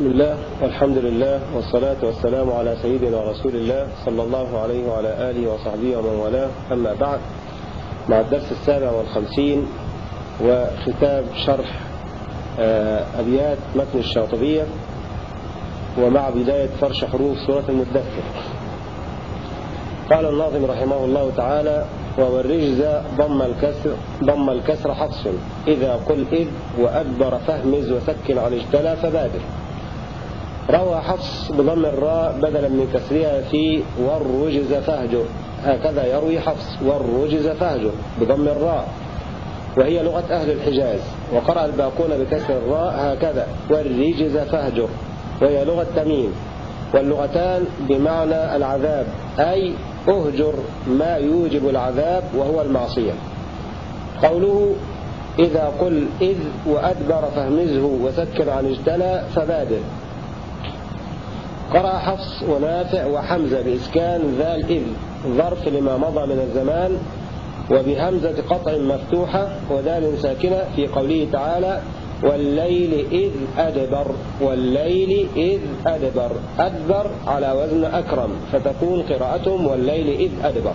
بسم الله والحمد لله والصلاة والسلام على سيدنا رسول الله صلى الله عليه وعلى آله وصحبه ومن والاه. أما بعد مع الدرس السابع والخمسين وختام شرح أبيات متن الشاطبية ومع بداية فرش حروف سورة المدثر. قال الناظم رحمه الله تعالى والرجز ضم الكسر ضم الكسر حفص إذا قل إذ وأدبر فهمز وسكن عن اجتلى فبادر. روى حفص بضم الراء بدلا من كسرها في والرجز فهجر. هكذا يروي حفص والرجز فهجر بضم الراء. وهي لغة أهل الحجاز. وقرأ الباقون بكسر الراء هكذا والرجز فهجر. وهي لغة تميم. واللغتان بمعنى العذاب أي أهجر ما يوجب العذاب وهو المعصية. قوله إذا قل إذ وأدبر فهمزه وسكن عن اجتلى فبادر. قرأ حفص ونافع وحمزة بإسكان ذال إذ ظرف لما مضى من الزمان وبهمزة قطع مفتوحة ودال ساكنة في قوله تعالى والليل إذ أدبر والليل إذ أدبر أدبر على وزن أكرم فتكون قراءتهم والليل إذ أدبر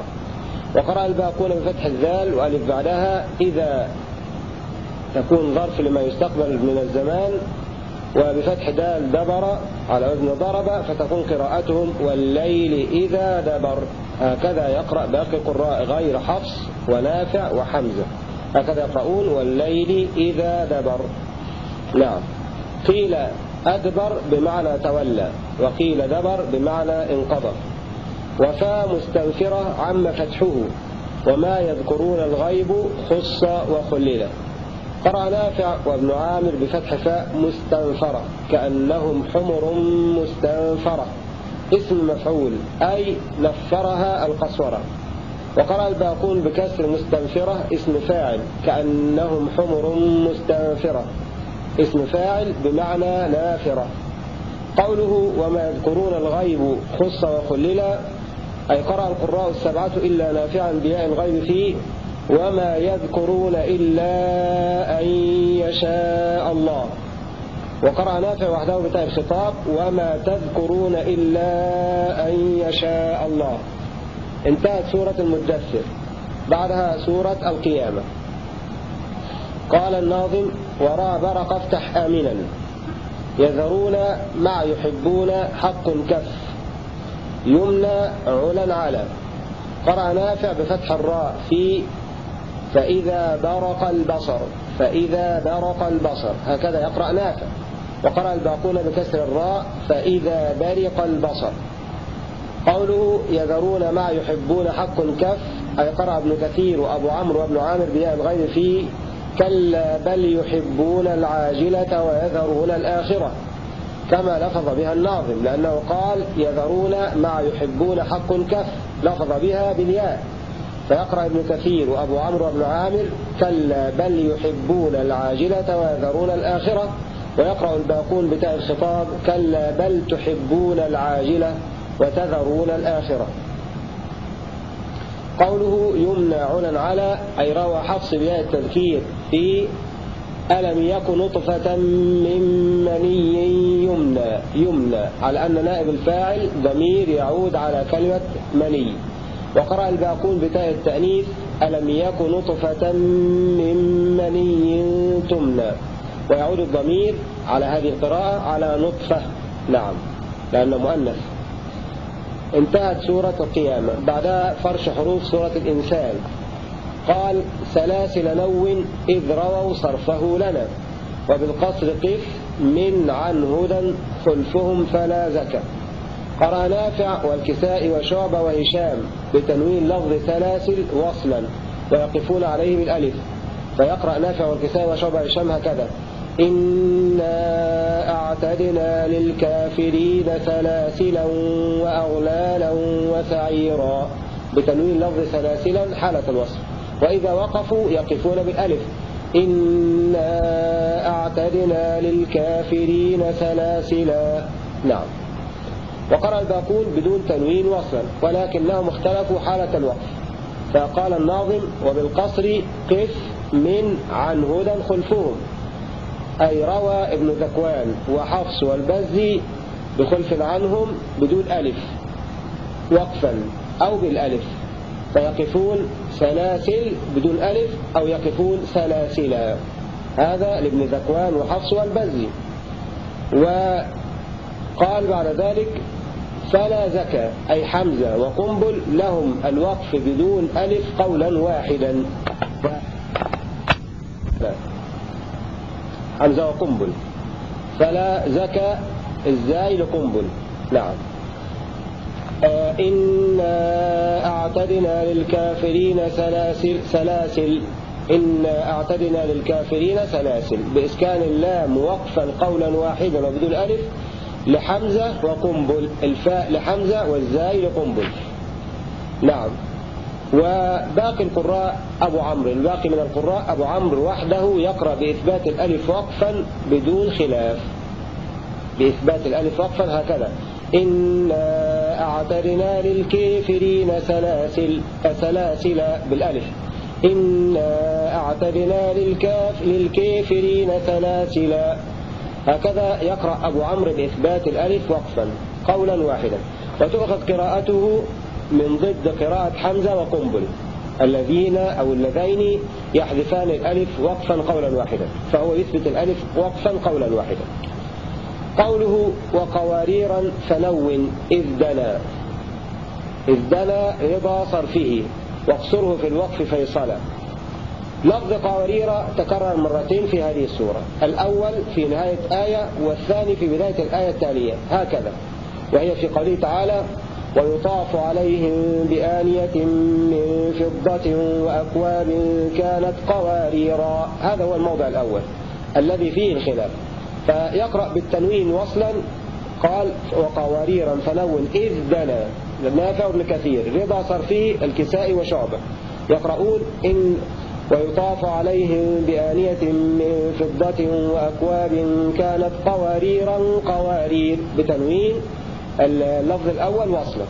وقرأ الباقون بفتح الذال وألف بعدها إذا تكون ظرف لما يستقبل من الزمان وبفتح دال دبر على وزن ضرب فتكون قراءتهم والليل إذا دبر. هكذا يقرأ باقي القراء غير حفص ونافع وحمزة. هكذا يقرؤون والليل إذا دبر. نعم. قيل أدبر بمعنى تولى وقيل دبر بمعنى انقضى. وفا مستنفرة عم فتحه وما يذكرون الغيب خص وخلل. قرأ نافع وابن عامر بفتح فاء مستنفرة كأنهم حمر مستنفرة. اسم مفعول أي نفرها القسورة. وقرأ الباقون بكسر مستنفرة اسم فاعل كأنهم حمر مستنفرة. اسم فاعل بمعنى نافرة. قوله وما يذكرون الغيب خص وخلل أي قرأ القراء السبعة إلا نافعا بياء الغيب فيه وما يذكرون إلا أن يشاء الله. وقرأ نافع وحده بتاء الخطاب وما تذكرون إلا أن يشاء الله. انتهت سورة المدثر. بعدها سورة القيامة. قال الناظم وراء برق افتح آمنا. يذرون مع يحبون حق كف. يمنى علا على قرأ نافع بفتح الراء في فإذا برق البصر فإذا برق البصر هكذا يقرأ نافع. وقرأ الباقون بكسر الراء فإذا برق البصر. قوله يذرون ما يحبون حق كف أي قرأ ابن كثير وأبو عمرو وابن عامر بياء الغير فيه كلا بل يحبون العاجلة ويذرون الآخرة. كما لفظ بها الناظم لأنه قال يذرون ما يحبون حق كف لفظ بها بالياء. فيقرأ ابن كثير وأبو عمرو وابن عامر كلا بل يحبون العاجلة ويذرون الآخرة. ويقرأ الباقون بتاء الخطاب كلا بل تحبون العاجلة وتذرون الآخرة. قوله يمنى علا على أي روى حفص بياء التذكير في ألم يكن نطفة من مني يمنى يمنى على أن نائب الفاعل ضمير يعود على كلمة مني. وقرأ الباقون بتاء التأنيث ألم يكن نطفة من مني تمنى. ويعود الضمير على هذه القراءة على نطفة. نعم لأنه مؤنث. انتهت سورة القيامة. بعدها فرش حروف سورة الإنسان. قال سلاسل نو إذ رووا صرفه لنا. وبالقصر قف من عن هدى خلفهم فلا زكى. قرأ نافع والكساء وشعبة وهشام. بتنوين لفظ سلاسل وصلا ويقفون عليه بالألف فيقرأ نافع والكساء وشعبة وهشام هكذا إنا أعتدنا للكافرين سلاسلا وأغلالا وسعيرا. بتنوين لفظ سلاسلا حالة الوصف وإذا وقفوا يقفون بالألف. إنا أعتدنا للكافرين سلاسلا. نعم. وقرأ الباقون بدون تنوين وصلا ولكنهم اختلفوا حالة الوقف فقال الناظم وبالقصر قف من عن هدى خلفهم. أي روى ابن ذكوان وحفص والبزي بخلف عنهم بدون ألف وقفا أو بالألف. فيقفون سلاسل بدون ألف أو يقفون سلاسلا. هذا لابن ذكوان وحفص والبزي. وقال بعد ذلك فلا زكى أي حمزة وقنبل لهم الوقف بدون ألف قولا واحدا. حمزة وقنبل. فلا زكى الزاي لقنبل؟ نعم. آه إنا أعتدنا للكافرين سلاسل, سلاسل. إنا أعتدنا للكافرين سلاسل. بإسكان اللام وقفا قولا واحدا وبدون ألف لحمزة وقنبل الفاء لحمزة والزاي لقنبل. نعم. وباقي القراء أبو عمرو الباقي من القراء أبو عمرو وحده يقرأ بإثبات الألف وقفا بدون خلاف. بإثبات الألف وقفا هكذا. إنا أعتدنا للكافرين سلاسل سلاسل بالألف. إنا أعتدنا للكاف للكافرين سلاسل. هكذا يقرأ أبو عمرو بإثبات الألف وقفا قولا واحدا. وتؤخذ قراءته من ضد قراءة حمزة وقنبل الذين أو اللذين يحذفان الألف وقفا قولا واحدا. فهو يثبت الألف وقفا قولا واحدا. قوله وقواريرا فنون إذ دنا. إذ دنا رضا صرفه واقصره في الوقف فيصلا لفظ قوارير تكرر مرتين في هذه السورة. الأول في نهاية آية والثاني في بداية الآية التالية. هكذا. وهي في قوله تعالى ويطاف عليهم بآنية من فضة وأكواب كانت قواريرا هذا هو الموضع الأول الذي فيه الخلاف. فيقرأ بالتنوين وصلا قال وقواريرا فنون إذ دنا. نافع بن كثير. رضا صرفي الكسائي وشعبة. يقرؤون إن ويطاف عليهم بآنية من فضة وأكواب كانت قواريرا قوارير بتنوين. اللفظ الأول وصلا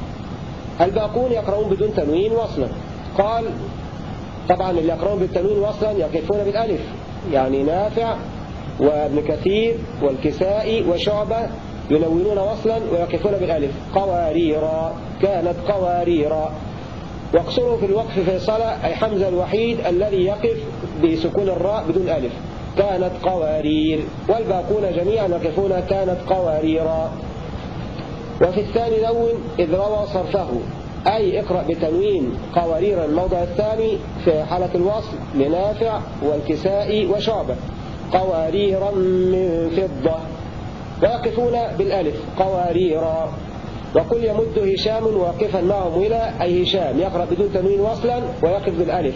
الباقون يقرؤون بدون تنوين وصلا قال طبعا اللي يقرؤون بالتنوين وصلا يقفون بالألف. يعني نافع وابن كثير والكسائي وشعبة ينونون وصلا ويقفون بالألف. قواريرا كانت قواريرا واقصره في الوقف في صلاة أي حمزة الوحيد الذي يقف بسكون الراء بدون ألف. كانت قوارير. والباقون جميعا يقفون كانت قواريرا وفي الثاني نون إذ روى صرفه. أي اقرأ بتنوين قوارير الموضع الثاني في حالة الوصل لنافع والكسائي وشعبة قواريرا من فضة. ويقفون بالألف. قواريرا وقل يمد هشام واقفا معهم إلى أي هشام يقرأ بدون تنوين وصلا ويقف بالألف.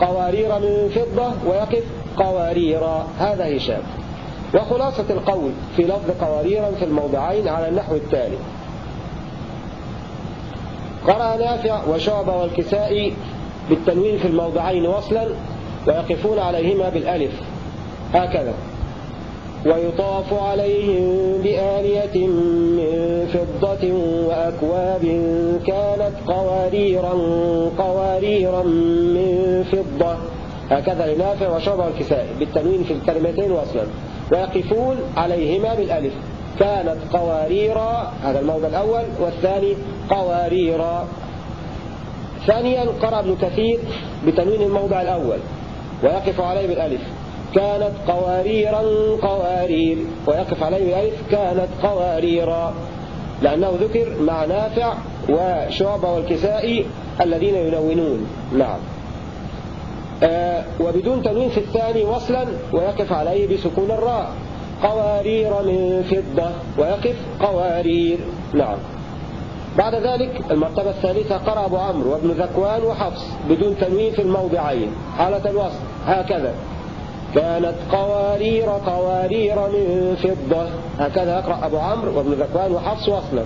قوارير من فضة ويقف قواريرا هذا هشام. وخلاصة القول في لفظ قواريرا في الموضعين على النحو التالي. قرأ نافع وشعبة والكسائي بالتنوين في الموضعين وصلا ويقفون عليهما بالألف. هكذا. ويطاف عليهم بآلية من فضة وأكواب كانت قواريرا قواريرا من فضة. هكذا لنافع وشعبة والكسائي بالتنوين في الكلمتين وصلا ويقفون عليهما بالألف. كانت قواريرا هذا الموضع الأول. والثاني قواريرا. ثانيا قرأ ابن كثير بتنوين الموضع الأول. ويقف عليه بالألف. كانت قواريرا قوارير ويقف عليه بالألف كانت قواريرا. لأنه ذكر مع نافع وشعبة والكسائي الذين ينونون نعم. آه وبدون تنوين في الثاني وصلا ويقف عليه بسكون الراء. قوارير من فضة ويقف قوارير. نعم. بعد ذلك المرتبة الثالثة قرأ أبو عمرو وابن ذكوان وحفص بدون تنوين في الموضعين. حالة الوصل هكذا. كانت قوارير قوارير من فضة. هكذا يقرأ أبو عمرو وابن ذكوان وحفص وصلا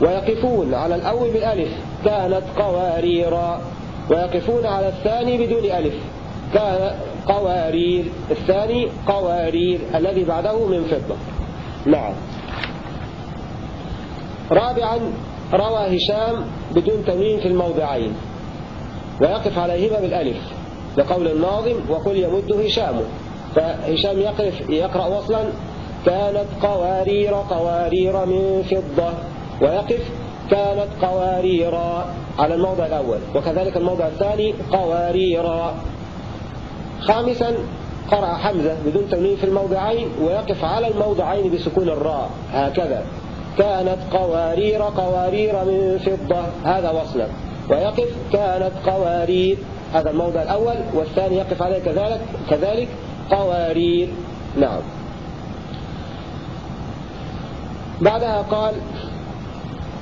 ويقفون على الأول بالألف كانت قوارير. ويقفون على الثاني بدون ألف. كان قوارير. الثاني قوارير. الذي بعده من فضة. نعم. رابعا روى هشام بدون تنوين في الموضعين. ويقف عليهما بالألف. لقول الناظم وقل يمد هشام فهشام يقف يقرأ وصلا كانت قوارير قوارير من فضة. ويقف كانت قوارير على الموضع الأول. وكذلك الموضع الثاني قوارير. خامسا قرأ حمزة بدون تنوين في الموضعين ويقف على الموضعين بسكون الراء. هكذا. كانت قوارير قوارير من فضة. هذا وصلا. ويقف كانت قوارير. هذا الموضع الأول والثاني يقف عليه كذلك كذلك. قوارير. نعم. بعدها قال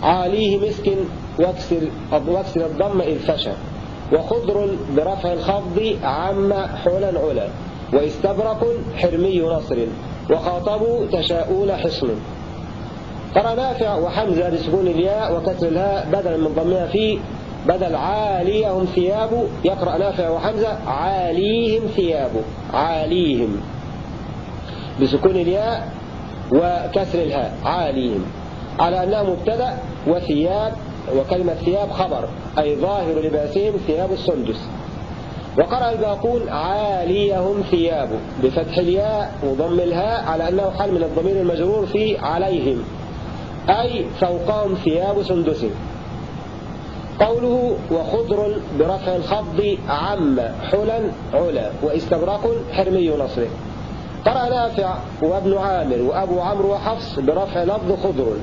عاليه مسك واكسر, الضم إذ فشى وخضر برفع الخفض عم حولا علا واستبرق حرمي نصر وخاطبوا تشاؤون حصن. قرأ نافع وحمزة بسكون الياء وكسر الهاء بدلا من ضمها فيه بدل عاليهم ثياب يقرأ نافع وحمزة عاليهم ثياب عاليهم. بسكون الياء وكسر الهاء عاليهم. على أنها مبتدأ وثياب وكلمة ثياب خبر أي ظاهر لبأسهم ثياب السندس. وقرأ الباقون عاليهم ثياب بفتح الياء وضم الهاء على أنه حال من الضمير المجرور في عليهم. أي فوقهم ثياب سندس. قوله وخضر برفع الخفض عم حلا علا واستبرق حرمي نصره قرأ نافع وابن عامر وأبو عمرو وحفص برفع لفظ خضر.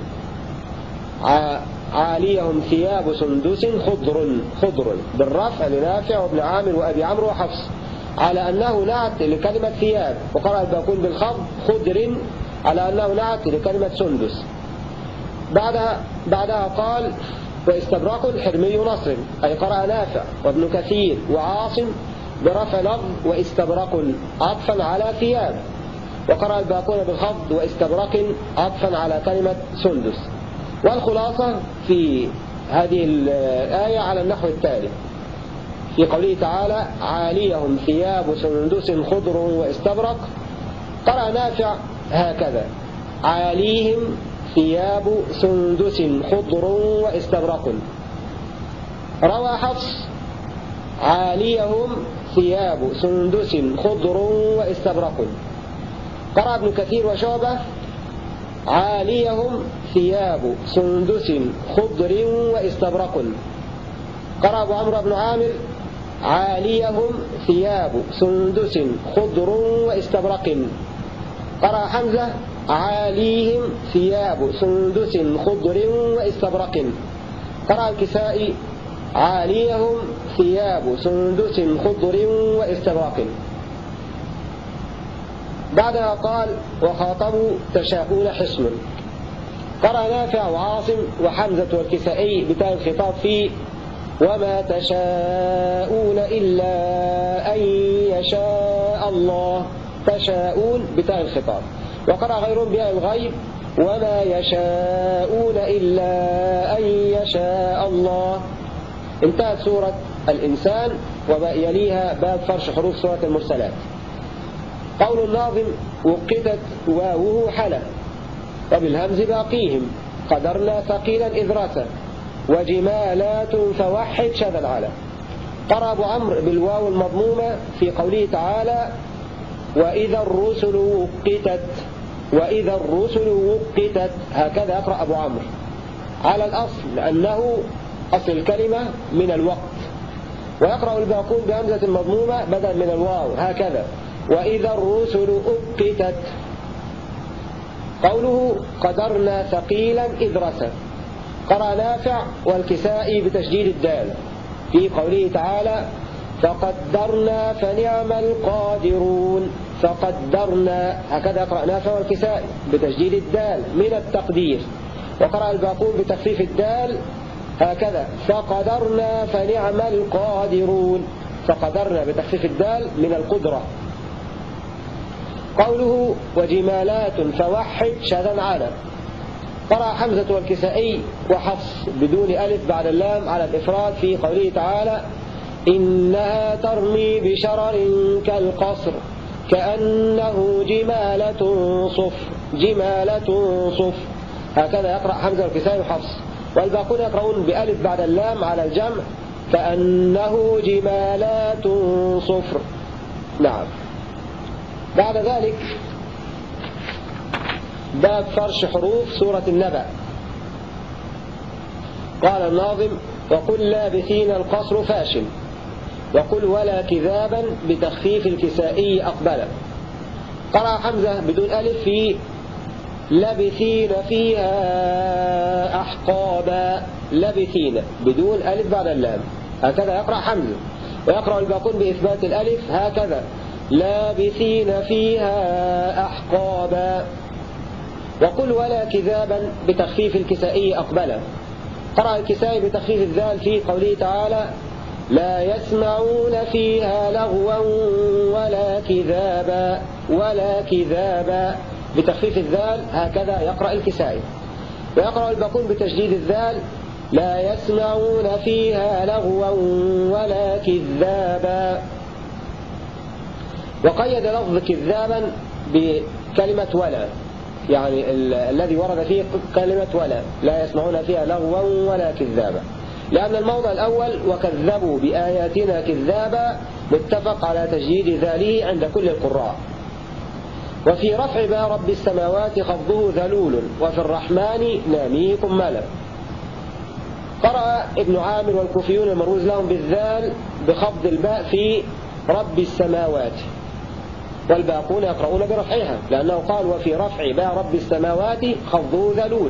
عاليهم ثياب سندس خضر خضر. بالرفع لنافع وابن عامر وأبي عمرو وحفص. على أنه نعت لكلمة ثياب. وقرأ الباقون بالخفض خضر على أنه نعت لكلمة سندس. بعدها, بعدها قال واستبراق حرمي نصر أي قرأ نافع وابن كثير وعاصم برفع لفظ واستبرق عطفا على ثياب وقرأ الباقون بالخفض واستبرق عطفا على كلمة سندس. والخلاصة في هذه الآية على النحو التالي. في قوله تعالى عاليهم ثياب سندس خضر واستبرق قرأ نافع هكذا عاليهم ثياب سندس خضر واستبرق. روى حفص عاليهم ثياب سندس خضر واستبرق. قرأ ابن كثير وشعبة عاليهم ثياب سندس خضر واستبرق. قرأ أبو عمرو بن عامر عاليهم ثياب سندس خضر واستبرق. قرأ حمزة عاليهم ثياب سندس خضر واستبرق. قرأ الكسائي عاليهم ثياب سندس خضر واستبرق. بعدها قال وخاطبوا تشاءون حصن. قرأ نافع وعاصم وحمزة والكسائي بتاء الخطاب فيه وما تشاءون إلا أن يشاء الله. تشاءون بتاء الخطاب. وقرأ غيرهم بها الغيب وما يشاءون إلا أن يشاء الله. انتهت سورة الإنسان ويليها باب فرش حروف سورة المرسلات. قول الناظم وقتت واوه حلا وبالهمز باقيهم قدرنا ثقيلا إذ وجمالات فوحد شذا على قرأ أبو عمرو بالواو المضمومة في قوله تعالى وإذا الرسل وقتت وإذا الرسل وقتت هكذا يقرأ أبو عمرو. على الأصل لأنه أصل الكلمة من الوقت. ويقرأ الباقون بهمزة مضمومة بدل من الواو هكذا. وإذا الرسل أقتت. قوله قدرنا ثقيلا إذ رسى قرأ نافع والكسائي بتشديد الدال. في قوله تعالى فقدرنا فنعم القادرون فقدرنا هكذا يقرأ نافع والكسائي بتشديد الدال من التقدير. وقرأ الباقون بتخفيف الدال هكذا. فقدرنا فنعم القادرون. فقدرنا بتخفيف الدال من القدرة. قوله وجمالات فوحد شذا على قرأ حمزة والكسائي وحفص بدون ألف بعد اللام على الإفراد في قوله تعالى إنها ترمي بشرر كالقصر. كأنه جمالة صفر جمالة صفر هكذا يقرأ حمزة والكسائي وحفص. والباقون يقرؤون بألف بعد اللام على الجمع كأنه جمالات صفر. نعم. بعد ذلك باب فرش حروف سورة النبأ. قال الناظم وقل لابثين القصر فاشل. وقل ولا كذابا بتخفيف الكسائي أقبلا. قرأ حمزة بدون ألف في لبثين فيها أحقابا لبثين بدون ألف بعد اللام. هكذا يقرأ حمزة. ويقرأ الباقون بإثبات الألف هكذا. لابثين فيها أحقابا. وقل ولا كذابا بتخفيف الكسائي أقبلا. قرأ الكسائي بتخفيف الذال في قوله تعالى لا يسمعون فيها لغوا ولا كذابا ولا كذابا. بتخفيف الذال هكذا يقرأ الكسائي. ويقرأ الباقون بتشديد الذال لا يسمعون فيها لغوا ولا كذابا. وقيد لفظ كذابا بكلمة ولا. يعني الذي ورد فيه كلمة ولا. لا يسمعون فيها لغوا ولا كذابا. لأن الموضع الأول وكذبوا بآياتنا كذابا متفق على تجديد ذاله عند كل القراء. وفي رفع با رب السماوات خفضه ذلول وفي الرحمن ناميكم ملك قرأ ابن عامر والكوفيون المروز لهم بالذال بخفض الباء في رب السماوات. والباقون يقرؤون برفعها لأنه قال وفي رفع باء رب السماوات خفضه ذلول.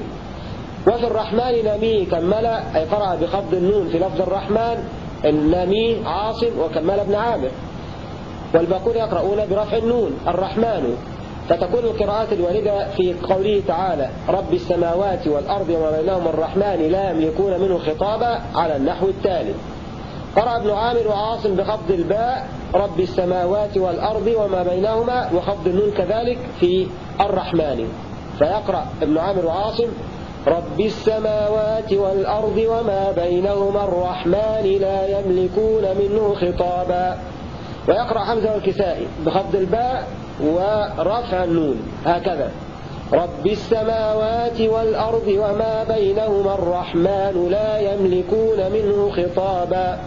وفي الرحمن نامي كمل أي قرأ بخفض النون في لفظ الرحمن النامي عاصم وكمل ابن عامر. والباقون يقرؤون برفع النون الرحمن. فتكون القراءات الواردة في قوله تعالى رب السماوات والأرض وما بينهما الرحمن لا يملكون منه خطابا على النحو التالي. قرأ ابن عامر وعاصم بخفض الباء رب السماوات والأرض وما بينهما وخفض النون كذلك في الرحمن. فيقرأ ابن عامر وعاصم رب السماوات والأرض وما بينهما الرحمن لا يملكون منه خطابا. ويقرأ حمزة والكسائي بخفض الباء ورفع النون هكذا. رب السماوات والأرض وما بينهما الرحمن لا يملكون منه خطابا.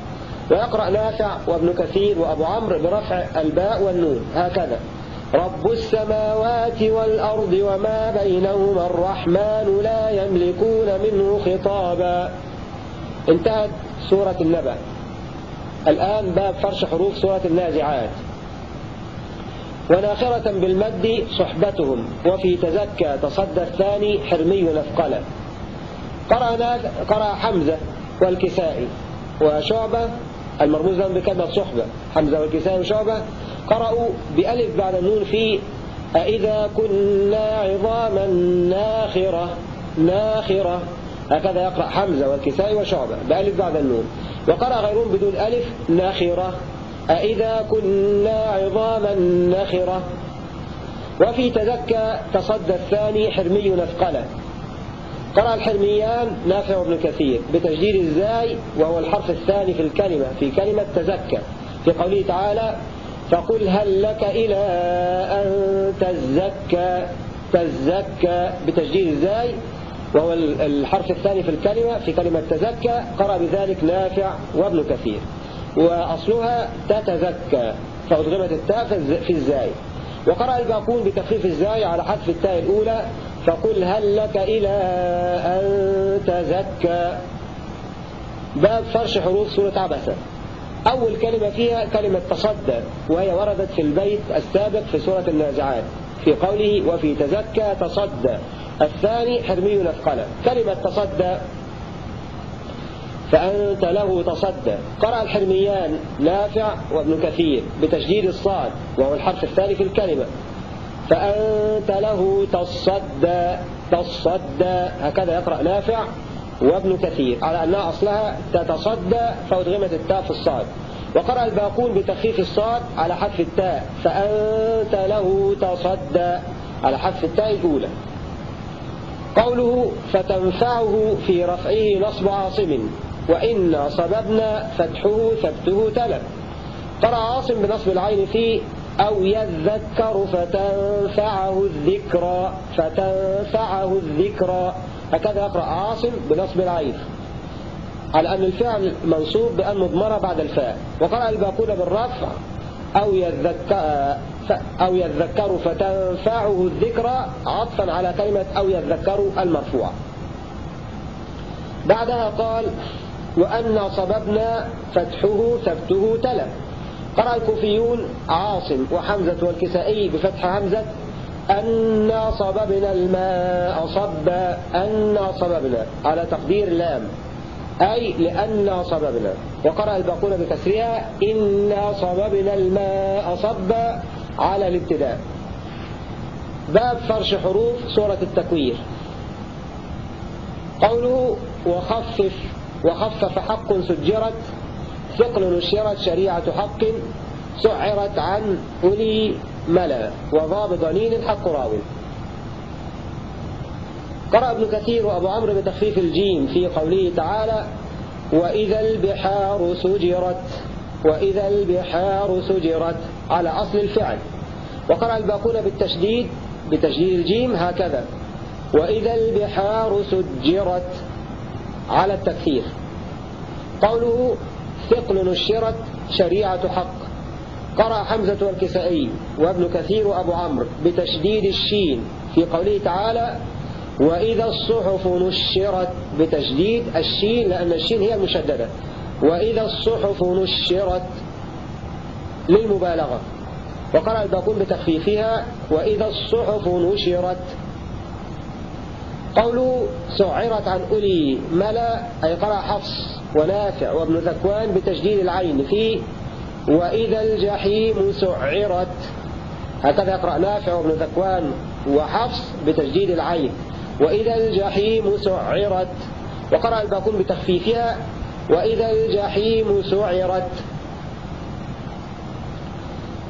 ويقرأ نافع وابن كثير وأبو عمرو برفع الباء والنون هكذا. رب السماوات والأرض وما بينهما الرحمن لا يملكون منه خطابا. انتهت سورة النبأ. الآن باب فرش حروف سورة النازعات. وناخرة بالمد صحبتهم وفي تزكى تصدى الثاني حرمي نثقلا قرأ, قرأ حمزة والكسائي. وشعبة المرموز لهم بكلمة صحبة حمزة والكسائي وشعبة قرأوا بألف بعد النون في أئذا كنا عظاما ناخرة ناخرة. هكذا يقرأ حمزة والكسائي وشعبة بألف بعد النون. وقرأ غيرهم بدون ألف ناخرة. أئذا كنا عظاما نخرة وفي تزكى تصدى الثاني حرمي نثقلة. قرأ الحرميان نافع بن كثير بتجديد الزاي وهو الحرف الثاني في الكلمة في كلمة تزكى. في قوله تعالى فقل هل لك إلى أن تزكى تزكى بتجديد الزاي؟ وهو الحرف الثاني في الكلمة في كلمة تزكى قرأ بذلك نافع وابن كثير. وأصلها تتزكى فأدغمت التاء في الزاي. وقرأ الباقون بتخفيف الزاي على حذف التاء الأولى فقل هل لك إلى أن تزكى؟ باب فرش حروف سورة عبسة أول كلمة فيها كلمة تصدى وهي وردت في البيت السابق في سورة النازعات في قوله وفي تزكى تصدى. الثاني حرمي نثقلا كلمة تصدى فأنت له تصدى. قرأ الحرميان نافع وابن كثير بتشديد الصاد وهو الحرف الثاني في الكلمة. فأنت له تصدى تصدى. هكذا يقرأ نافع وابن كثير على أنها أصلها تتصدى فأدغمت التاء في الصاد. وقرأ الباقون بتخفيف الصاد على حذف التاء فأنت له تصدى على حذف التاء الأولى. قوله فتنفعه في رفعه نصب عاصم وإن صببنا فتحه ثبته تلف قرأ عاصم بنصب العين في أو يذكر فتنفعه الذكرى فتنفعه الذكرى. هكذا يقرأ عاصم بنصب العين. على أن الفعل منصوب بأن مضمرة بعد الفاء. وقرأ الباقون بالرفع. أو يذكر, أو يذكر فتنفعه الذكرى عطفا على كلمة أو يذكر المرفوع. بعدها قال وأن صببنا فتحه ثبته تلا. قرأ الكوفيون عاصم وحمزة والكسائي بفتح همزة أنا صببنا الماء صبا أنا صببنا. على تقدير لام. أي لأنا صببنا. وقرأ الباقون بكسرها إنا صببنا الماء صبا على الابتداء. باب فرش حروف سورة التكوير. قوله وخفف وخفف حق سجرت ثقل نشرت شريعة حق سعرت عن أولي ملأ وضاب ضنين حق راو قرأ ابن كثير وأبو عمرو بتخفيف الجيم في قوله تعالى وإذا البحار سجرت وإذا البحار سجرت على أصل الفعل. وقرأ الباقون بالتشديد بتشديد الجيم هكذا وإذا البحار سجرت على التكثير. قوله ثقل نشرت شريعة حق. قرأ حمزة والكسائي وابن كثير وأبو عمرو بتشديد الشين في قوله تعالى وإذا الصحف نشرت بتشديد الشين لأن الشين هي المشددة. وإذا الصحف نشرت للمبالغة. وقرأ الباقون بتخفيفها وإذا الصحف نشرت. قوله سعرت عن أولي ملا أي قرأ حفص ونافع وابن ذكوان بتجديد العين في وإذا الجحيم سعرت. هكذا يقرأ نافع وابن ذكوان وحفص بتجديد العين. وإذا الجحيم سعرت. وقرأ الباقون بتخفيفها. وإذا الجحيم سعرت.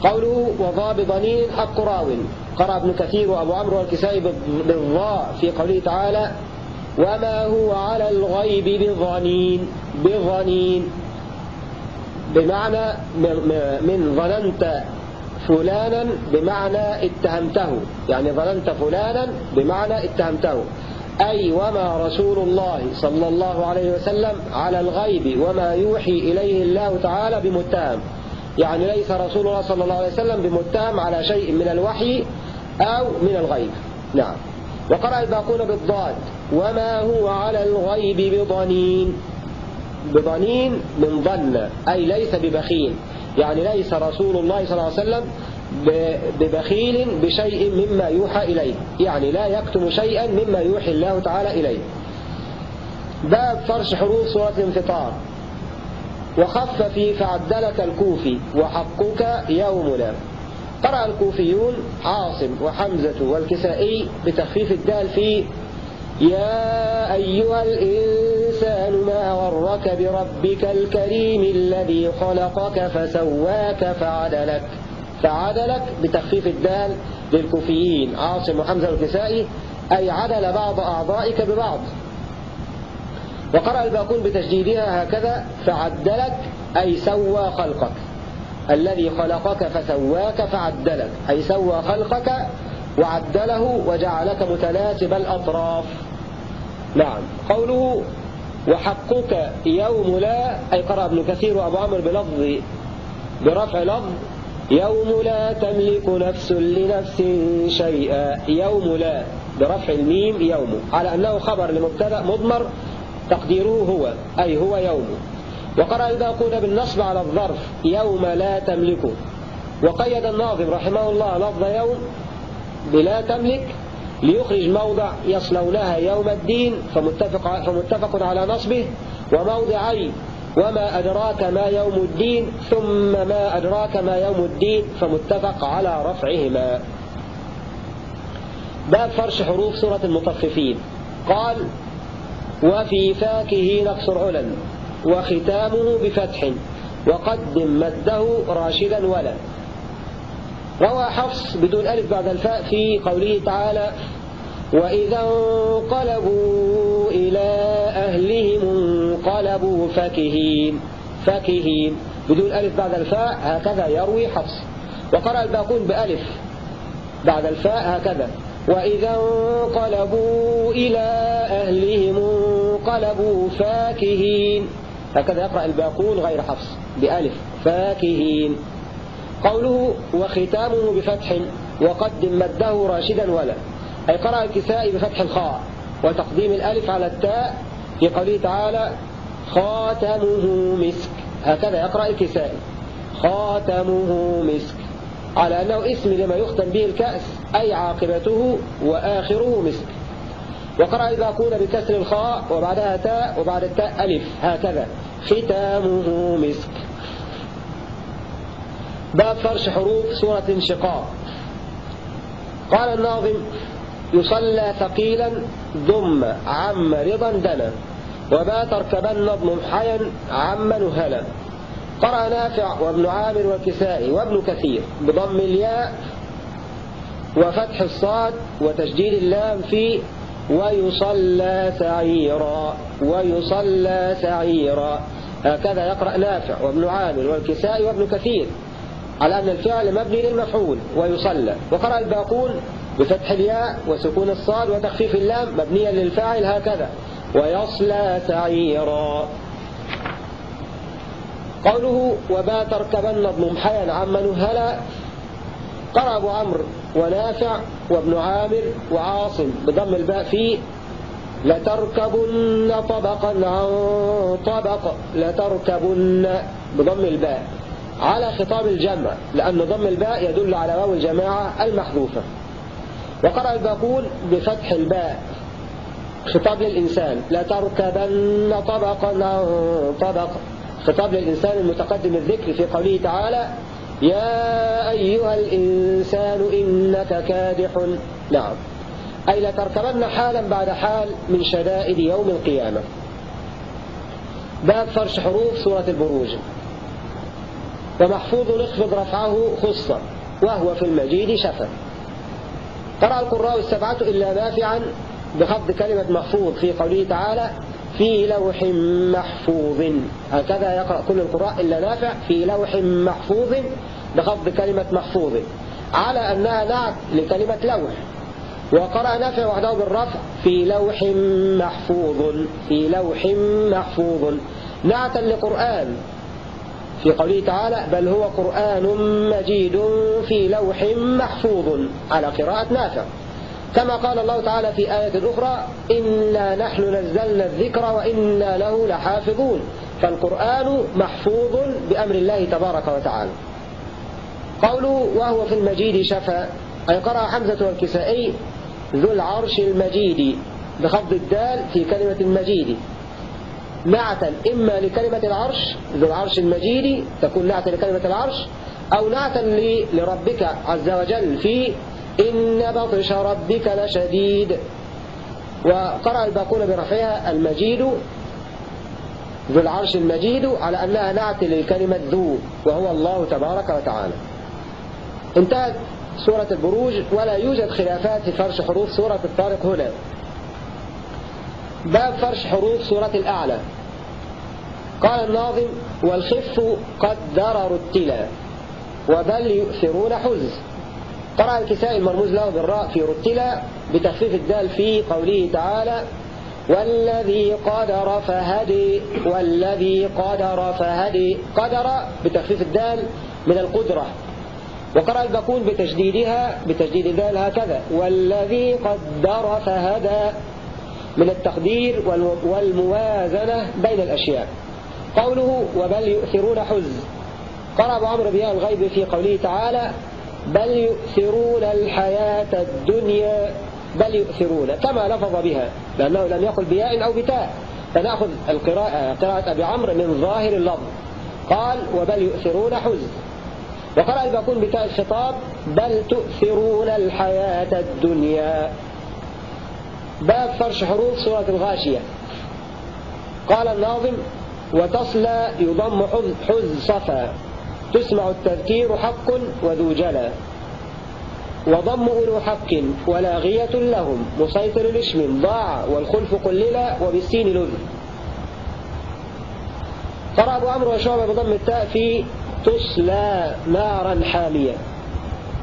قوله وضاب ضنين حق راو. قرأ ابن كثير وأبو عمرو والكسائي بالضاء في قوله تعالى وما هو على الغيب بظنين بظنين بمعنى من ظننت فلانا بمعنى اتهمته. يعني ظننت فلانا بمعنى اتهمته. أي وما رسول الله صلى الله عليه وسلم على الغيب وما يوحي إليه الله تعالى بمتهم. يعني ليس رسول الله صلى الله عليه وسلم بمتهم على شيء من الوحي أو من الغيب. نعم. وقرأ الباقون بالضاد. وما هو على الغيب بضنين. بضنين من ظن أي ليس ببخيل. يعني ليس رسول الله صلى الله عليه وسلم ببخيل بشيء مما يوحى إليه. يعني لا يكتم شيئا مما يوحي الله تعالى إليه. باب فرش حروف سورة الانفطار. وخف في فعدلك الكوفي وحقك يومنا. قرأ الكوفيون عاصم وحمزة والكسائي بتخفيف الدال في يا أيها الإنسان ما غرك بربك الكريم الذي خلقك فسواك فعدلك فعدلك بتخفيف الدال للكوفيين. عاصم وحمزة والكسائي أي عدل بعض أعضائك ببعض. وقرأ الباقون بتجديدها هكذا فعدلك أي سوى خلقك. الذي خلقك فسواك فعدلك أي سوى خلقك وعدله وجعلك متناسب الأطراف. نعم. قوله وحقك يوم لا أي قرأ ابن كثير وأبو عمر بلفظ برفع لفظ يوم لا تملك نفس لنفس شيئا يوم لا برفع الميم يوم على أنه خبر لمبتدأ مضمر تقديره هو أي هو يوم. وقرأ الباقون بالنصب على الظرف يوم لا تملك. وقيد الناظم رحمه الله لفظ يوم بلا تملك ليخرج موضع يصلونها يوم الدين فمتفق, فمتفق على نصبه. وموضعي وما أدراك ما يوم الدين ثم ما أدراك ما يوم الدين فمتفق على رفعهما. باب فرش حروف سورة المطففين. قال وفي فاكه نقصر علا وختامه بفتح وقدم مده راشدا ولا. روى حفص بدون ألف بعد الفاء في قوله تعالى وإذا انقلبوا إلى أهلهم انقلبوا فكهين فكهين. بدون ألف بعد الفاء هكذا يروي حفص. وقرأ الباقون بألف بعد الفاء هكذا وإذا انقلبوا إلى أهلهم انقلبوا فاكهين. هكذا يقرأ الباقون غير حفص بألف فاكهين. قوله وختامه بفتح وقدم مده راشدا ولا. أي قرأ الكسائي بفتح الخاء وتقديم الألف على التاء في قوله تعالى خاتمه مسك. هكذا يقرأ الكسائي. خاتمه مسك. على أنه اسم لما يختم به الكأس أي عاقبته وآخره مسك. وقرأ الباقون بكسر الخاء وبعدها تاء وبعد التاء ألف. هكذا. ختامه مسك. باب فرش حروف سورة انشقاق. قال الناظم يصلى ثقيلا ضم عم رضا دنا وما تركبن ضم حيا عم نهلا. قرأ نافع وابن عامر والكسائي وابن كثير بضم الياء وفتح الصاد وتشديد اللام في ويصلى سعيرا ويصلى سعيرا. هكذا يقرأ نافع وابن عامر والكسائي وابن كثير. على أن الفعل مبني للمفعول ويصلى. وقرأ الباقون بفتح الياء وسكون الصاد وتخفيف اللام مبنيا للفاعل هكذا. ويصلى سعيرا قوله وما تركبن ممحيا عمن هلا قرأ أبو عمرو ونافع وابن عامر وعاصم بضم الباء فيه لتركبن طبقا عن طبق. لتركبن بضم الباء. على خطاب الجمع لأن ضم الباء يدل على واو الجماعة المحذوفة. وقرأ الباقون بفتح الباء خطاب للإنسان لتركبن طبقا عن طبق. خطاب للإنسان المتقدم الذكر في قوله تعالى يا أيها الإنسان إنك كادح. نعم. أي لتركبن حالا بعد حال من شدائد يوم القيامة. باب فرش حروف سورة البروج. ومحفوظ اخفض رفعه خصة وهو في المجيد شفا. قرأ القراء السبعة إلا نافعا بخفض كلمة محفوظ في قوله تعالى في لوح محفوظ هكذا يقرأ كل القراء إلا نافع في لوح محفوظ بخفض كلمة محفوظ. على أنها نعت لكلمة لوح. وقرأ نافع وحده بالرفع في لوح محفوظ في لوح محفوظ. نعتا لقرآن. في قوله تعالى بل هو قرآن مجيد في لوح محفوظ على قراءة نافع. كما قال الله تعالى في آية أخرى إنا نحن نزلنا الذكر وإنا له لحافظون. فالقرآن محفوظ بأمر الله تبارك وتعالى. قوله وهو في المجيد شفا أي قرأ حمزة والكسائي ذو العرش المجيد بخفض الدال في كلمة المجيد. نعتا إما لكلمة العرش ذو العرش المجيد تكون نعتا لكلمة العرش أو نعتا لربك عز وجل في إن بطش ربك لشديد. وقرأ الباقون برفعها المجيد ذو العرش المجيد على أنها نعت للكلمة ذو وهو الله تبارك وتعالى. انتهت سورة البروج ولا يوجد خلافات في فرش حروف سورة الطارق هنا. باب فرش حروف سورة الأعلى. قال الناظم والخف قد درر التلا وبل يؤثرون حز قرأ الكسائي المرموز له بالراء في رتلا بتخفيف الدال في قوله تعالى والذي قدر فهدي والذي قدر فهدي. قدر بتخفيف الدال من القدرة. وقرأ الباقون بتجديدها بتجديد الدال هكذا والذي قدر فهدى. من التقدير والموازنة بين الأشياء. قوله وبل يؤثرون حز. قرأ أبو عمرو بياء الغيب في قوله تعالى بل يؤثرون الحياة الدنيا. بل يؤثرون كما لفظ بها لأنه لم يقل بياء أو بتاء. فنأخذ القراءة قراءة أبي عمرو من ظاهر اللفظ. قال وبل يؤثرون حزن وقرأ الباقون بتاء الخطاب بل تؤثرون الحياة الدنيا. باب فرش حروف سورة الغاشية. قال الناظم وتصلى يضم حز صفا تسمع التذكير حق وذو جلا وضم أولو حق ولاغية لهم مسيطر الاسم ضاع والخلف قللا وبالسين لذ. قرأ أبو عمرو وشعبة بضم التاء في تصلى نارا حامية.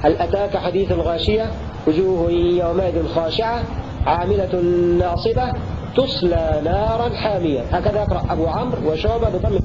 هل أتاك حديث الغاشية؟ وجوه يومئذ خاشعة. عاملة ناصبة تصلى نارا حامية. هكذا يقرأ أبو عمرو وشعبة بضم